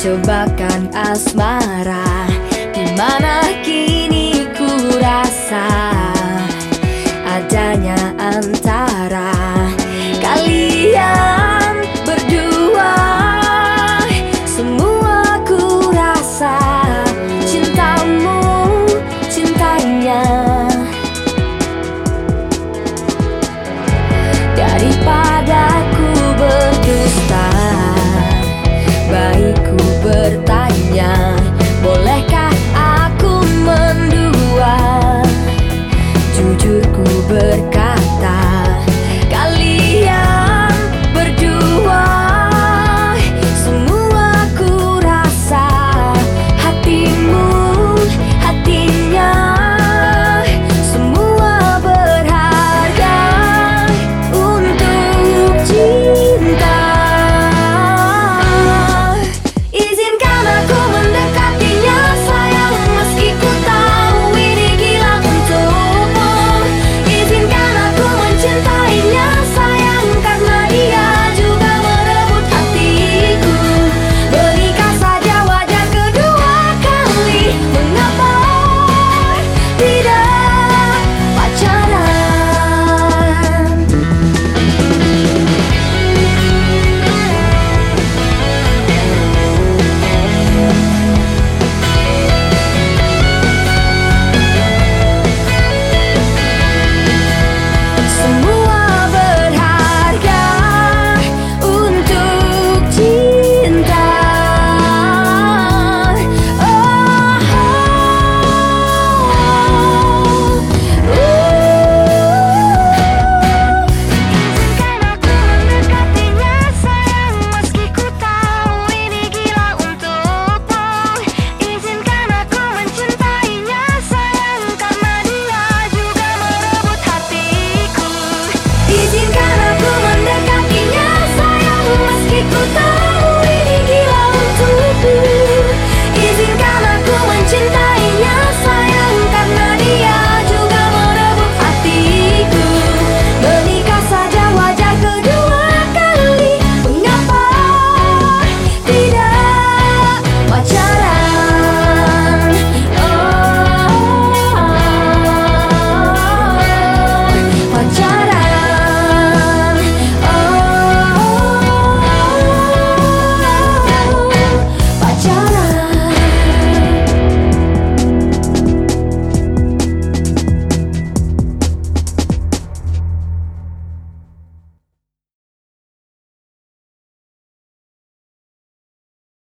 cobakan asmara. berkah